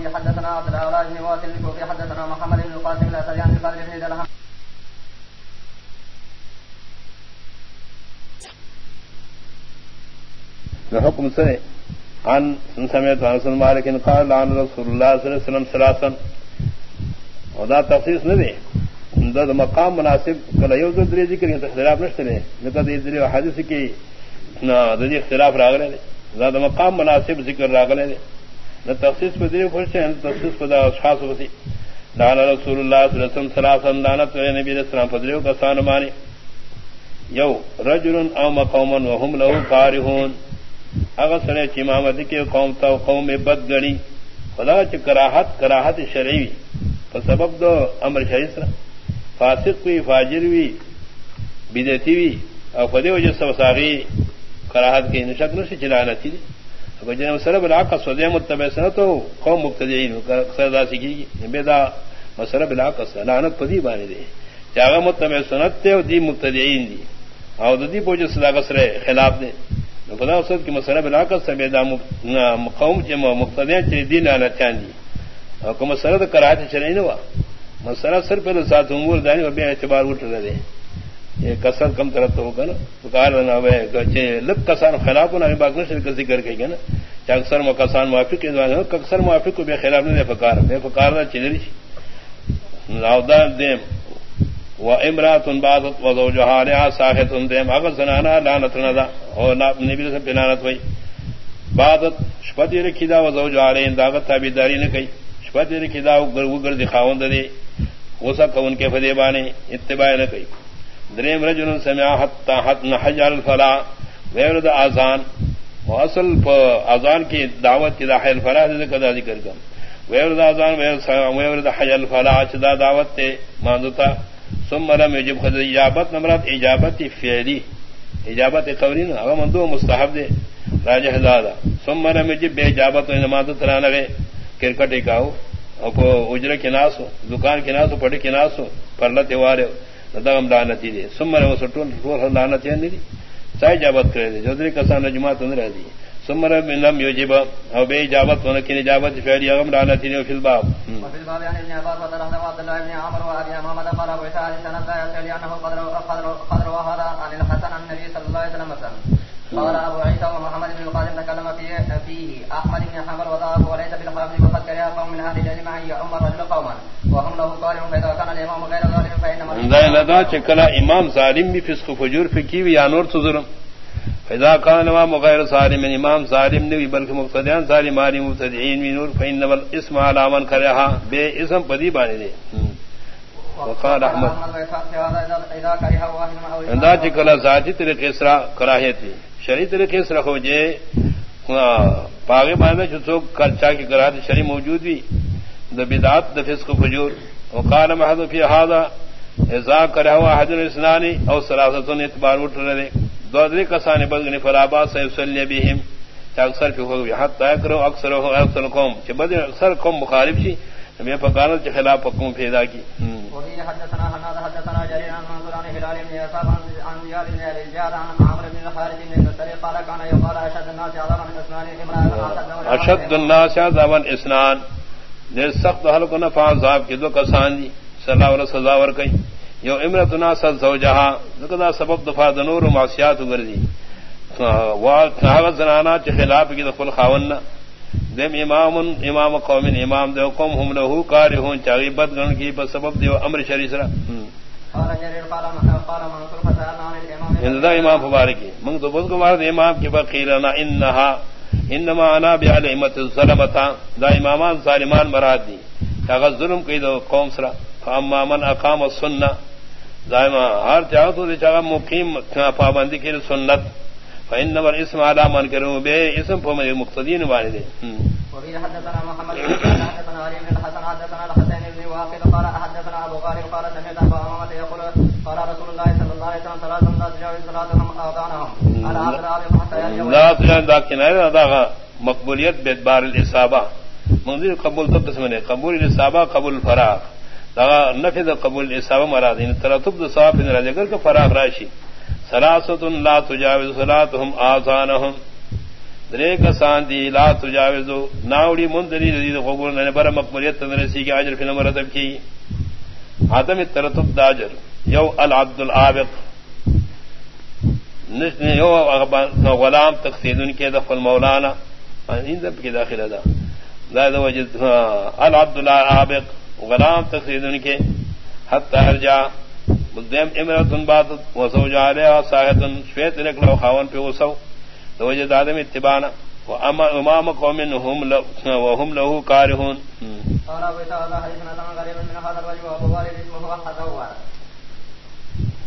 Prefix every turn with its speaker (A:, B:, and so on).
A: وبه حدثنا عبد الله بن واصل الكوفي حدثنا محمد بن القاسم لا سريان الفضل بن درهم
B: حکم سے عن سمعت عن رسول مالک قال عن رسول الله صلی اللہ علیہ وسلم ثلاثا. ودا تخصیص نہ دے دا مقام مناسب. کلا یو ذری ذکر ہے اختلاف نشتے نے نکد ذری حدیث کی نہ ذری اختلاف راغلے دا مقام مناسب ذکر راغلے نہ تخصیص پہ ذری خوش ہے تخصیص پہ دا اشخاص ہوتی دان رسول اللہ صلی اللہ علیہ وسلم ثلاثا دانت نبی علیہ السلام فضلیو کا سان مانی۔ یو رجل او مقوما وهم له كارهون اگر سڑے چمامت کے قوم تا قوم بد گڑی خدا چ کراہت کراہت شرعی تو سبب دو امر شریسر فاسق بھی فاجر بھی بدتی بھی اور فدے وجہ سب ساغی کراہت کی نشک نش چلانا تھی جن سرب علاقہ سدے متبع سن تو قوم مقتدی سردا سیکھی گی بیدا مسرب علاقہ لعنت پدی بانے دے۔ چاغا متبع سنت تے دی مقتدیین دی۔ اور دی پوجا صدا کسرے خلاف دے۔ خدا اسد کی مسئلہ بلاکت سے بیدا قوم کے مقتدیاں چلی دین آنا دی۔ اور کو مسئلہ تو کراہت چلے نوا۔ مسئلہ سر پہ ساتھ امور دانی اور بے اعتبار اٹھ رہے یہ کسر کم طرف تو ہوگا نا پکار رہنا ہوئے لب کسان خلاف ہونا باغ نشر ذکر کہے گا نا۔ چاہ اکثر مکسان موافق اکثر موافق کو بے خلاف نہیں دے فکار بے فکار نہ چلی دیم، و امرات بادت و زوجها لها ساخت دیم، اگر زنانا لعنت ندا اور نبی سے بلانت ہوئی۔ بادت شپتی رکھی دا، و زوجها لین داغت تابیداری نہ کئی شپتی رکھی دا گر وگر دخاوند دے غصہ کون کے فدی بانے اتباع نہ کئی دریم رجل سمع حتا حت نحج الفلا غیر دا اذان و اصل اذان کی دعوت کی دا داخل فلا ذکر ذکر کر غیر دا اذان غیر دا حج الفلا چدا دعوت تے ماندتا ثم لم يجب خذ اجابت نمرات اجابت فعلی. اجابت قولی نہ اگر مندو مستحب دے. راجہ زادہ. ثم لم يجب بے اجابت نماز ترانا گئے کرکٹ کاو او کو اجرہ کے ناس دکان کے ناس پڑی کے ناس پرلت وارے. ہو ندغم لعنتی دے ثم لم سٹون رول لعنتی نہیں دی چاہے اجابت کرے دے جو دری کسان جماعت نہ رہ دی سمر لم يجب او بے اجابت ولكن اجابت فعل يغم لا نتي في الباب.
A: وفي الباب يعني ابن عباس وطلحه وعبد الله بن عمرو وابي امامه قال ابو اسحاق سند لا يسال انه قدر قدر قدر وهذا عن الحسن النبي صلى الله عليه وسلم. قال ابو عيسى ومحمد بن القاسم تكلم فيه فيه احمد بن حنبل وضعه وليس بالحافظ وقد كره قوم من اهل العلم ان يؤم الرجل قوما. ظالم
B: ذا چکلا امام ظالم بھی فسق فجور فکی یا نور تو ظلم. فضا کان امام غیر سالم امام سالم نے بلکہ مقتدیان من نور من بے اسم پدی بانے دے وقال احمد اندا چکلا ذاتی طریقے کراہیت شرعی طریقے ہو جے پاگے بانے جو تو کرچا کی کراہت شرعی موجود بھی دا بدعت دا فسق فجور. وقال محض فی هذا اذا کرہوا حد الاسنانی او ثلاثه اعتبار اٹھ رہے دوسرے کسان بدگنی فرابا سلی بہم. اکثر کی ہوگی حد طے کرو اکثر ہو اکثر قوم. کہ بد اکثر قوم مخالف تھی میں پکانا کے خلاف حکم پیدا کی. اشد الناس عذابا اسنان. نے سخت حل کو نفع عذاب کی دو کسان دی صلی اللہ علیہ وسلم کئی۔ یو امرت نا سد سو جہاں سبب دفاع دنور معاشیات گردی زنانا چ خلاف کی دفل خاون دم امام امام قوم امام دو قوم ہم لہو کار ہوں چاہیے بد گن کی پر سبب دیو امر شری سرا۔ دا امام مبارکی منگ تو بدھ کمار امام کی بقیرنا انہا انما انا بعلمت الظلمتا دا امامان ظالمان مراد دی. اگر ظلم کی دو قوم سرا فاما من اقام السنہ دائما ہر چاہو تو چاہ مقیم پابندی کے سنت. فإن نمبر اسم علا من کرو بے اسم پو میرے مقتدین والے دے
A: وفي حدثنا محمد بن حدثنا علي بن الحسن، حدثنا الحسين بن واقد قال حدثنا ابو غالب، قال سمعت ابا امامه يقول، قال رسول الله صلى الله عليه وسلم ثلاث لا تجاوز صلاتهم اذانهم
B: دا کنایہ دا مقبولیت بیدبار الاصابہ منذر قبول تو قسم نے قبول الاصابہ قبول الفراغ نفی دا قبول اصابہ مراد ان ترتب دا صاحب ان رضی کر کے فراغ راشی سلاست لا تجاوز صلاتهم آزانهم درے کسان دی لا تجاوزو ناوڑی مندری رضید غبور نے بر مقبولیت تنرسی کی عجر فی نمرتب کی آدم ترتب داجر یو العبد العابق غلام تقسید ان کے دفل مولانا دب کی داخل ادا داد وجد العبد العابق غلام تقسید ان کے حتی ارجا مدیم امرتن باتت وزوجا علیہ ساہتن شویت لکلو خاون پہ وسو توجد آدم اتبانا وامام قوم وهم له كارهون قال ابو سعد حديثنا غريب من هذا الرجل وهو والد اسمه حذوان